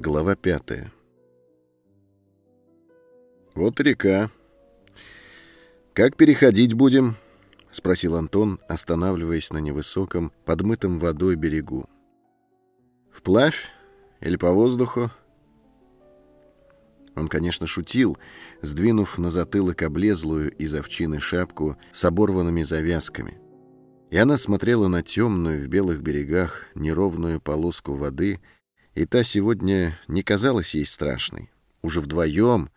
Глава пятая. «Вот река. Как переходить будем?» — спросил Антон, останавливаясь на невысоком, подмытом водой берегу. «Вплавь или по воздуху?» Он, конечно, шутил, сдвинув на затылок облезлую из овчины шапку с оборванными завязками. И она смотрела на темную в белых берегах неровную полоску воды — и та сегодня не казалась ей страшной. Уже вдвоем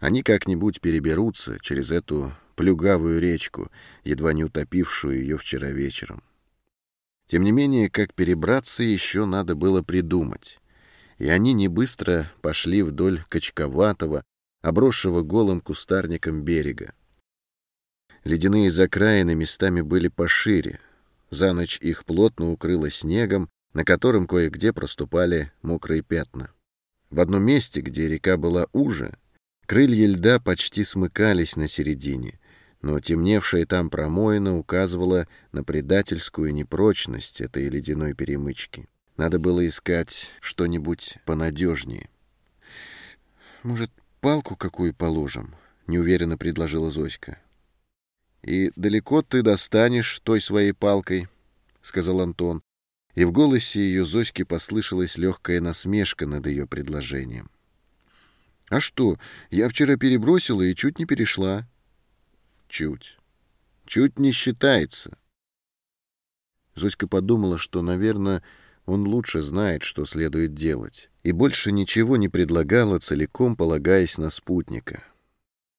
они как-нибудь переберутся через эту плюгавую речку, едва не утопившую ее вчера вечером. Тем не менее, как перебраться еще надо было придумать. И они не быстро пошли вдоль качковатого, обросшего голым кустарником берега. Ледяные закраины местами были пошире. За ночь их плотно укрыло снегом, на котором кое-где проступали мокрые пятна. В одном месте, где река была уже, крылья льда почти смыкались на середине, но темневшая там промоина указывала на предательскую непрочность этой ледяной перемычки. Надо было искать что-нибудь понадежнее. «Может, палку какую положим?» — неуверенно предложила Зоська. «И далеко ты достанешь той своей палкой?» — сказал Антон и в голосе ее Зоськи послышалась легкая насмешка над ее предложением. «А что, я вчера перебросила и чуть не перешла». «Чуть. Чуть не считается». Зоська подумала, что, наверное, он лучше знает, что следует делать, и больше ничего не предлагала, целиком полагаясь на спутника.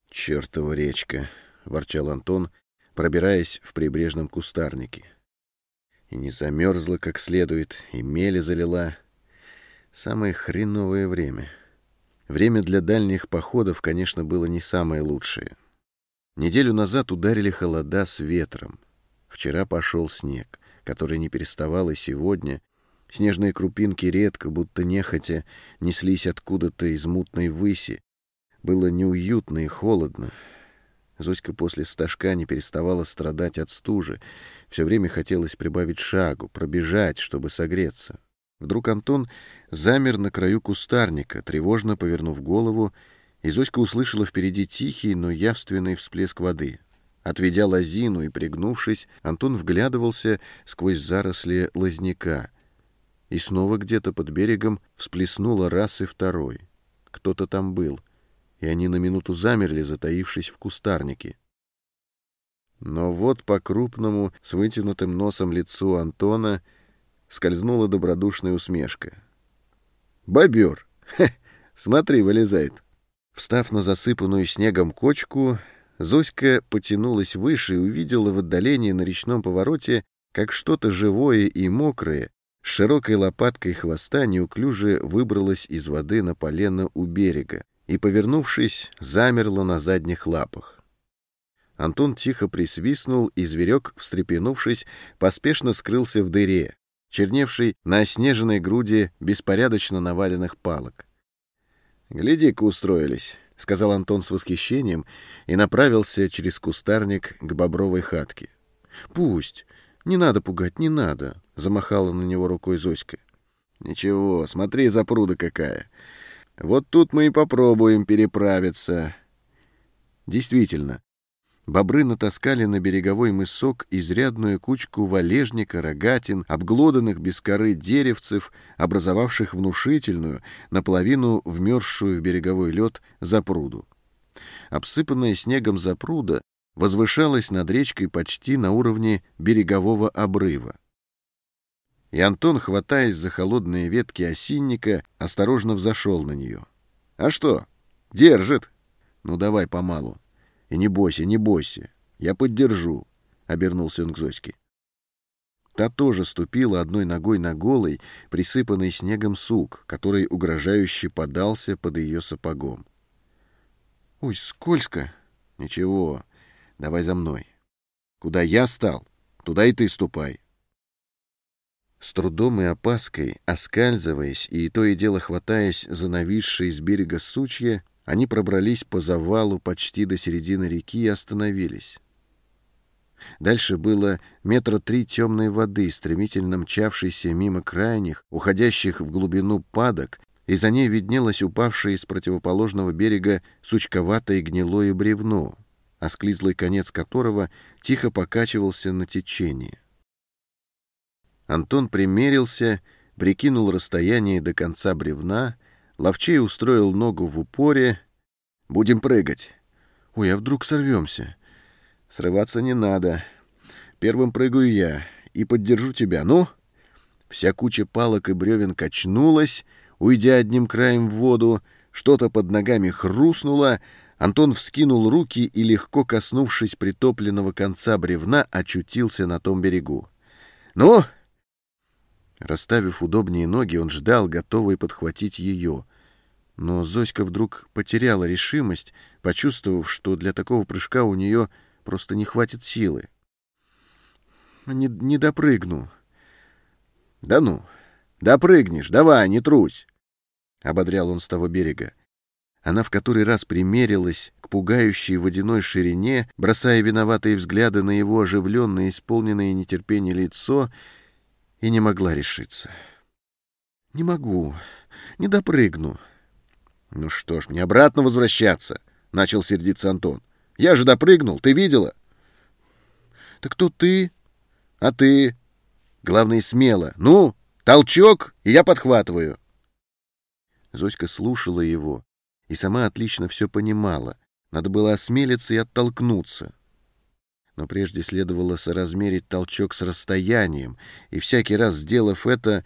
«Чертова речка!» — ворчал Антон, пробираясь в прибрежном кустарнике и не замерзла как следует, и мели залила. Самое хреновое время. Время для дальних походов, конечно, было не самое лучшее. Неделю назад ударили холода с ветром. Вчера пошел снег, который не переставал и сегодня. Снежные крупинки редко, будто нехотя, неслись откуда-то из мутной выси. Было неуютно и холодно. Зоська после стажка не переставала страдать от стужи. Все время хотелось прибавить шагу, пробежать, чтобы согреться. Вдруг Антон замер на краю кустарника, тревожно повернув голову, и Зоська услышала впереди тихий, но явственный всплеск воды. Отведя лозину и пригнувшись, Антон вглядывался сквозь заросли лозняка. И снова где-то под берегом всплеснуло раз и второй. Кто-то там был — и они на минуту замерли, затаившись в кустарнике. Но вот по крупному, с вытянутым носом лицу Антона скользнула добродушная усмешка. «Бобер! Хе, смотри, вылезает!» Встав на засыпанную снегом кочку, Зоська потянулась выше и увидела в отдалении на речном повороте, как что-то живое и мокрое, с широкой лопаткой хвоста неуклюже выбралось из воды на полено у берега и, повернувшись, замерла на задних лапах. Антон тихо присвистнул, и зверек, встрепенувшись, поспешно скрылся в дыре, черневшей на оснеженной груди беспорядочно наваленных палок. «Гляди-ка устроились», — сказал Антон с восхищением и направился через кустарник к бобровой хатке. «Пусть. Не надо пугать, не надо», — замахала на него рукой Зоська. «Ничего, смотри, запруда какая. Вот тут мы и попробуем переправиться. Действительно, бобры натаскали на береговой мысок изрядную кучку валежника, рогатин, обглоданных без коры деревцев, образовавших внушительную, наполовину вмерзшую в береговой лед запруду. Обсыпанная снегом запруда возвышалась над речкой почти на уровне берегового обрыва и Антон, хватаясь за холодные ветки осинника, осторожно взошел на нее. «А что? Держит!» «Ну, давай помалу. И не бойся, не бойся. Я поддержу», — обернулся он к Зоське. Та тоже ступила одной ногой на голый, присыпанный снегом сук, который угрожающе подался под ее сапогом. «Ой, скользко!» «Ничего, давай за мной. Куда я стал, туда и ты ступай». С трудом и опаской, оскальзываясь и то и дело хватаясь за нависшие с берега сучья, они пробрались по завалу почти до середины реки и остановились. Дальше было метра три темной воды, стремительно мчавшейся мимо крайних, уходящих в глубину падок, и за ней виднелось упавшее из противоположного берега сучковатое гнилое бревно, осклизлый конец которого тихо покачивался на течении. Антон примерился, прикинул расстояние до конца бревна, ловчей устроил ногу в упоре. «Будем прыгать». «Ой, а вдруг сорвемся?» «Срываться не надо. Первым прыгаю я и поддержу тебя. Ну?» Вся куча палок и бревен качнулась, уйдя одним краем в воду, что-то под ногами хрустнуло, Антон вскинул руки и, легко коснувшись притопленного конца бревна, очутился на том берегу. «Ну?» Расставив удобнее ноги, он ждал, готовый подхватить ее. Но Зоська вдруг потеряла решимость, почувствовав, что для такого прыжка у нее просто не хватит силы. «Не, не допрыгну». «Да ну, допрыгнешь, давай, не трусь!» — ободрял он с того берега. Она в который раз примерилась к пугающей водяной ширине, бросая виноватые взгляды на его оживленное, исполненное нетерпение лицо, и не могла решиться. «Не могу, не допрыгну». «Ну что ж, мне обратно возвращаться», — начал сердиться Антон. «Я же допрыгнул, ты видела?» «Так кто ты?» «А ты?» «Главное, смело. Ну, толчок, и я подхватываю». Зоська слушала его, и сама отлично все понимала. Надо было осмелиться и оттолкнуться. Но прежде следовало соразмерить толчок с расстоянием, и всякий раз, сделав это,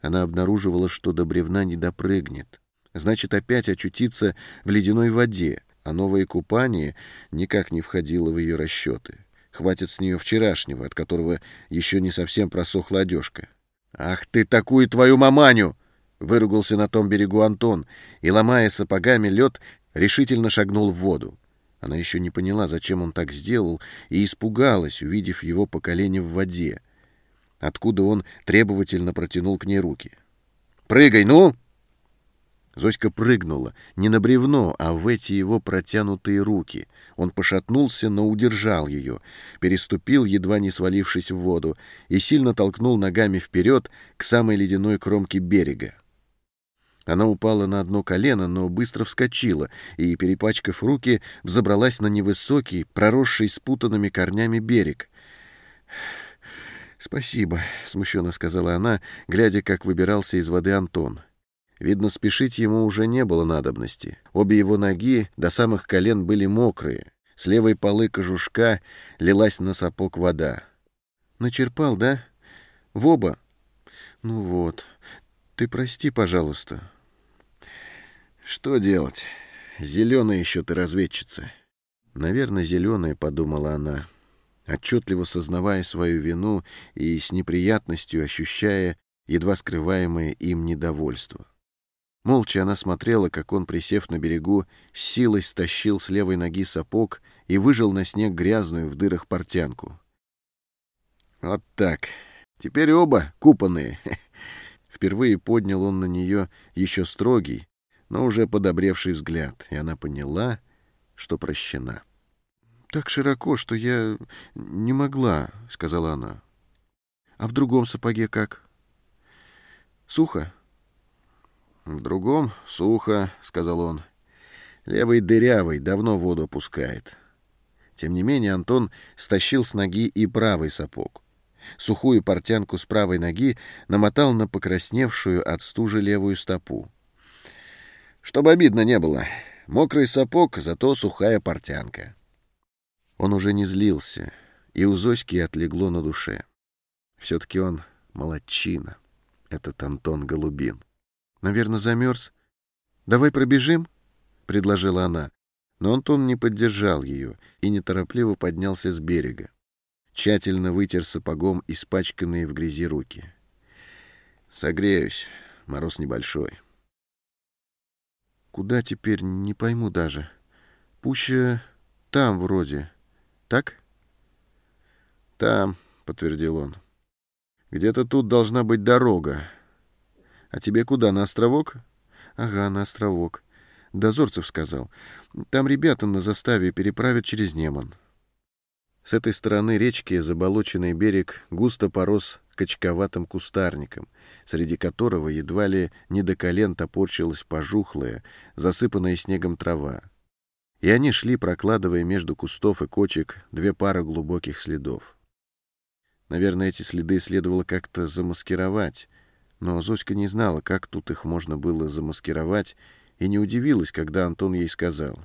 она обнаруживала, что до бревна не допрыгнет. Значит, опять очутиться в ледяной воде, а новое купание никак не входило в ее расчеты. Хватит с нее вчерашнего, от которого еще не совсем просохла одежка. «Ах ты, такую твою маманю!» Выругался на том берегу Антон и, ломая сапогами лед, решительно шагнул в воду. Она еще не поняла, зачем он так сделал, и испугалась, увидев его по колени в воде, откуда он требовательно протянул к ней руки. «Прыгай, ну!» Зоська прыгнула не на бревно, а в эти его протянутые руки. Он пошатнулся, но удержал ее, переступил, едва не свалившись в воду, и сильно толкнул ногами вперед к самой ледяной кромке берега. Она упала на одно колено, но быстро вскочила и, перепачкав руки, взобралась на невысокий, проросший спутанными корнями берег. «Спасибо», — смущенно сказала она, глядя, как выбирался из воды Антон. Видно, спешить ему уже не было надобности. Обе его ноги до самых колен были мокрые. С левой полы кожушка лилась на сапог вода. «Начерпал, да? В оба?» «Ну вот. Ты прости, пожалуйста». Что делать? Зеленая еще ты разведчица. Наверное, зеленая, подумала она, отчетливо сознавая свою вину и с неприятностью ощущая едва скрываемое им недовольство. Молча она смотрела, как он, присев на берегу, с силой стащил с левой ноги сапог и выжил на снег грязную в дырах портянку. Вот так. Теперь оба купанные. Впервые поднял он на нее еще строгий, но уже подобревший взгляд, и она поняла, что прощена. «Так широко, что я не могла», — сказала она. «А в другом сапоге как?» «Сухо?» «В другом сухо», — сказал он. «Левый дырявый, давно воду опускает». Тем не менее Антон стащил с ноги и правый сапог. Сухую портянку с правой ноги намотал на покрасневшую от стужи левую стопу. Чтобы обидно не было. Мокрый сапог, зато сухая портянка. Он уже не злился, и у Зоськи отлегло на душе. Все-таки он молодчина, этот Антон Голубин. Наверное, замерз. «Давай пробежим?» — предложила она. Но Антон не поддержал ее и неторопливо поднялся с берега. Тщательно вытер сапогом испачканные в грязи руки. «Согреюсь. Мороз небольшой». Куда теперь, не пойму даже. Пуще там вроде. Так? Там, подтвердил он. Где-то тут должна быть дорога. А тебе куда, на островок? Ага, на островок. Дозорцев сказал. Там ребята на заставе переправят через Неман. С этой стороны речки заболоченный берег густо порос качковатым кустарником, среди которого едва ли не до колен топорчилась пожухлая, засыпанная снегом трава. И они шли, прокладывая между кустов и кочек две пары глубоких следов. Наверное, эти следы следовало как-то замаскировать, но Зоська не знала, как тут их можно было замаскировать, и не удивилась, когда Антон ей сказал.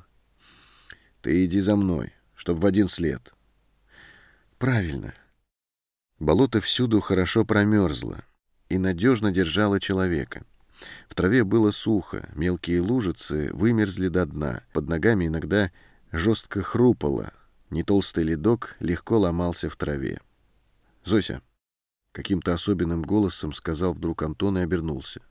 «Ты иди за мной, чтоб в один след». «Правильно». Болото всюду хорошо промерзло и надежно держало человека. В траве было сухо, мелкие лужицы вымерзли до дна, под ногами иногда жестко хрупало, не толстый ледок легко ломался в траве. «Зося!» — каким-то особенным голосом сказал вдруг Антон и обернулся.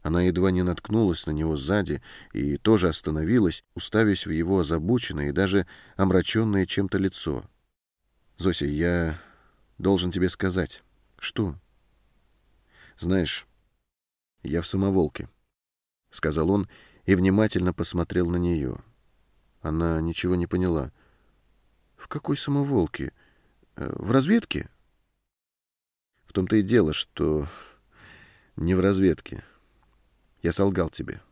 Она едва не наткнулась на него сзади и тоже остановилась, уставясь в его озабоченное и даже омраченное чем-то лицо. «Зося, я должен тебе сказать». «Что?» «Знаешь, я в самоволке», — сказал он и внимательно посмотрел на нее. Она ничего не поняла. «В какой самоволке? Э, в разведке?» «В том-то и дело, что не в разведке». Я солгал тебе.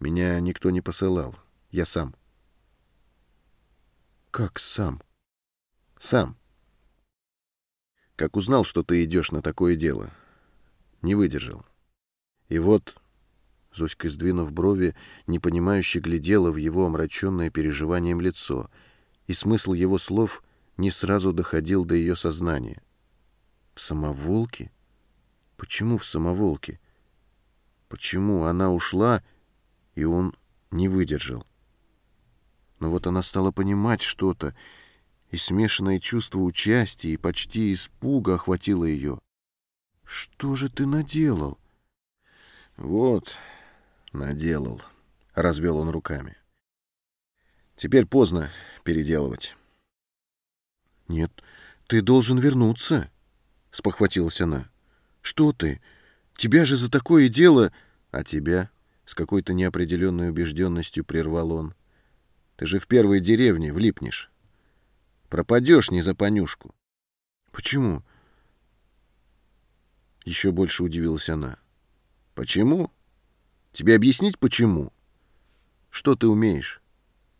Меня никто не посылал. Я сам. Как сам? Сам. Как узнал, что ты идешь на такое дело. Не выдержал. И вот... Зоська, сдвинув брови, непонимающе глядела в его омраченное переживанием лицо, и смысл его слов не сразу доходил до ее сознания. В самоволке? Почему в самоволке? Почему она ушла, и он не выдержал? Но вот она стала понимать что-то, и смешанное чувство участия и почти испуга охватило ее. «Что же ты наделал?» «Вот, наделал», — развел он руками. «Теперь поздно переделывать». «Нет, ты должен вернуться», — спохватилась она. «Что ты? Тебя же за такое дело... А тебя? С какой-то неопределенной убежденностью прервал он. Ты же в первой деревне влипнешь. Пропадешь не за понюшку. Почему? Еще больше удивилась она. Почему? Тебе объяснить, почему? Что ты умеешь?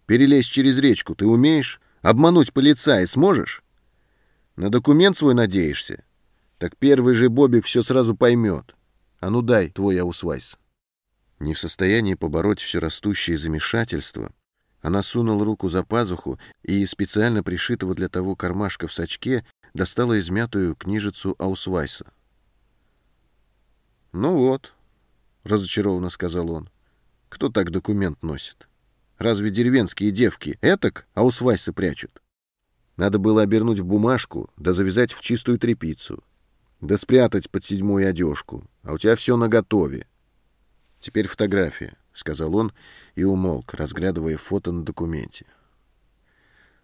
Перелезть через речку ты умеешь? Обмануть полицая сможешь? На документ свой надеешься? Так первый же Бобик все сразу поймет. А ну дай твой аусвайс. Не в состоянии побороть все растущее замешательство, она сунула руку за пазуху и из специально пришитого для того кармашка в сачке достала измятую книжицу Аусвайса. «Ну вот», — разочарованно сказал он, — «кто так документ носит? Разве деревенские девки этак Аусвайсы прячут? Надо было обернуть в бумажку, да завязать в чистую тряпицу, да спрятать под седьмую одежку, а у тебя все наготове. Теперь фотография, — сказал он и умолк, разглядывая фото на документе.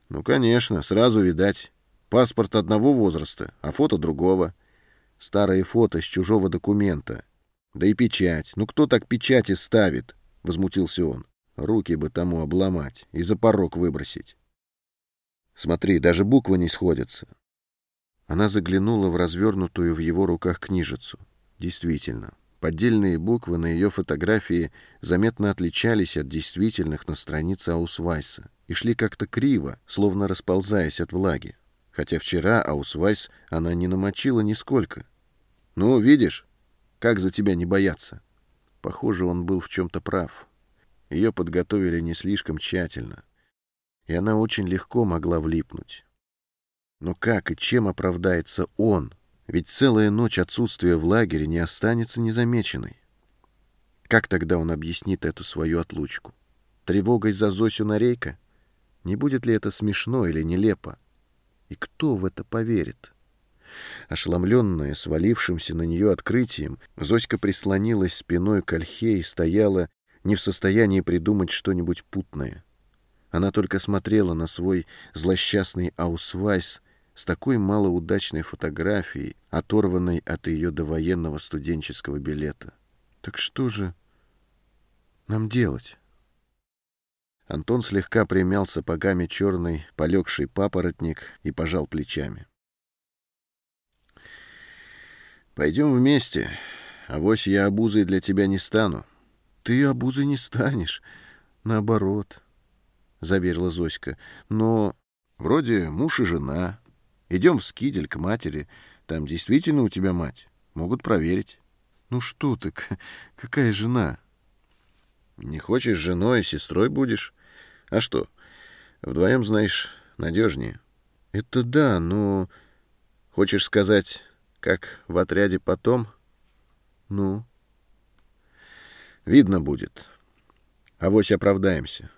Ну, конечно, сразу видать. Паспорт одного возраста, а фото другого. Старое фото с чужого документа. Да и печать. Ну, кто так печати ставит? — возмутился он. Руки бы тому обломать и за порог выбросить. Смотри, даже буквы не сходятся. Она заглянула в развернутую в его руках книжицу. Действительно, поддельные буквы на ее фотографии заметно отличались от действительных на странице Аусвайса и шли как-то криво, словно расползаясь от влаги. Хотя вчера Аусвайс она не намочила нисколько. «Ну, видишь, как за тебя не бояться?» Похоже, он был в чем-то прав. Ее подготовили не слишком тщательно, и она очень легко могла влипнуть. Но как и чем оправдается он? Ведь целая ночь отсутствия в лагере не останется незамеченной. Как тогда он объяснит эту свою отлучку? Тревогой за Зосю Нарейка? Не будет ли это смешно или нелепо? И кто в это поверит? Ошеломленная свалившимся на нее открытием, Зоська прислонилась спиной к ольхе и стояла, не в состоянии придумать что-нибудь путное. Она только смотрела на свой злосчастный аусвайс с такой малоудачной фотографией, оторванной от ее довоенного студенческого билета. Так что же нам делать? Антон слегка примял сапогами черный, полегший папоротник и пожал плечами. Пойдем вместе. Авось я обузой для тебя не стану. Ты обузой не станешь. Наоборот, — заверила Зоська. Но вроде муж и жена. Идем в Скидель к матери. Там действительно у тебя мать. Могут проверить. Ну что ты, какая жена? Не хочешь женой, сестрой будешь? А что, вдвоем, знаешь, надежнее. Это да, но... Хочешь сказать, как в отряде потом? Ну? Видно будет. Авось оправдаемся.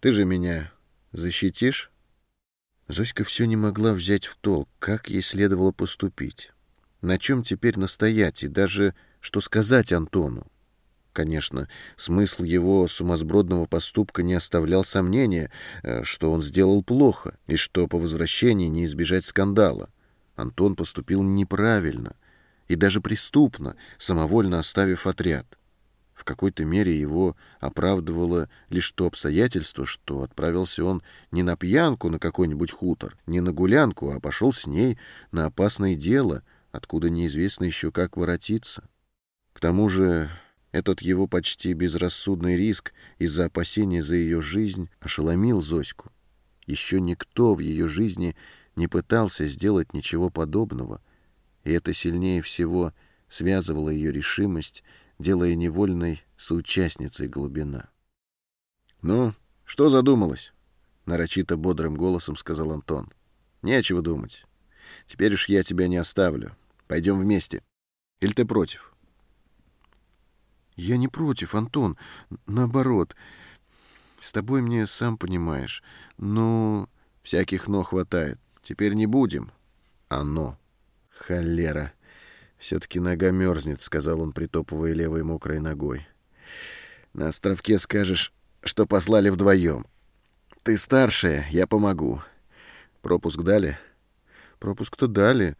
Ты же меня защитишь? Зоська все не могла взять в толк, как ей следовало поступить. На чем теперь настоять и даже что сказать Антону? Конечно, смысл его сумасбродного поступка не оставлял сомнения, э, что он сделал плохо и что по возвращении не избежать скандала. Антон поступил неправильно и даже преступно, самовольно оставив отряд. В какой-то мере его оправдывало лишь то обстоятельство, что отправился он не на пьянку на какой-нибудь хутор, не на гулянку, а пошел с ней на опасное дело, откуда неизвестно еще как воротиться. К тому же этот его почти безрассудный риск из-за опасения за ее жизнь ошеломил Зоську. Еще никто в ее жизни не пытался сделать ничего подобного, и это сильнее всего связывало ее решимость, делая невольной соучастницей глубина. «Ну, что задумалась?» — нарочито бодрым голосом сказал Антон. «Нечего думать. Теперь уж я тебя не оставлю. Пойдем вместе. Или ты против?» «Я не против, Антон. Наоборот. С тобой мне, сам понимаешь. Но всяких «но» хватает. Теперь не будем. А «но». Холера. Все-таки нога мерзнет, — сказал он, притопывая левой мокрой ногой. На островке скажешь, что послали вдвоем. Ты старшая, я помогу. Пропуск дали? Пропуск-то дали.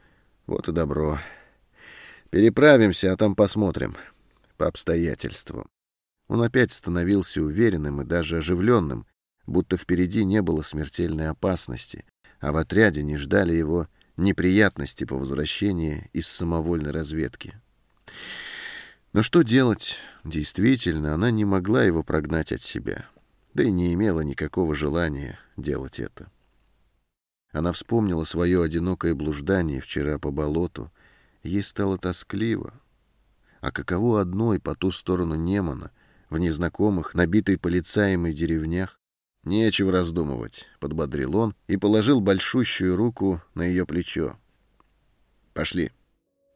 Вот и добро. Переправимся, а там посмотрим по обстоятельствам. Он опять становился уверенным и даже оживленным, будто впереди не было смертельной опасности, а в отряде не ждали его неприятности по возвращении из самовольной разведки. Но что делать? Действительно, она не могла его прогнать от себя, да и не имела никакого желания делать это. Она вспомнила свое одинокое блуждание вчера по болоту, ей стало тоскливо, а каково одной по ту сторону Немана, в незнакомых, набитой полицаями деревнях? Нечего раздумывать, — подбодрил он и положил большущую руку на ее плечо. Пошли.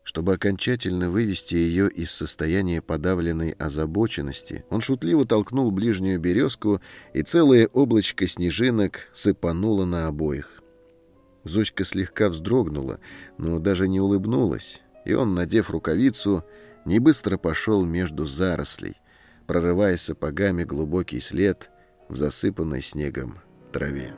Чтобы окончательно вывести ее из состояния подавленной озабоченности, он шутливо толкнул ближнюю березку, и целое облачко снежинок сыпануло на обоих. Зоська слегка вздрогнула, но даже не улыбнулась, и он, надев рукавицу, не быстро пошел между зарослей, прорывая сапогами глубокий след в засыпанной снегом траве.